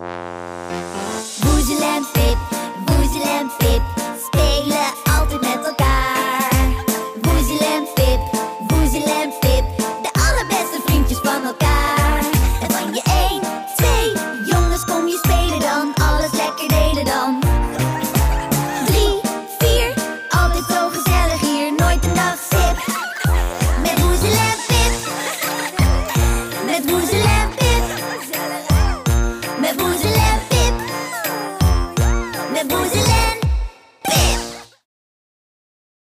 Woezel buzi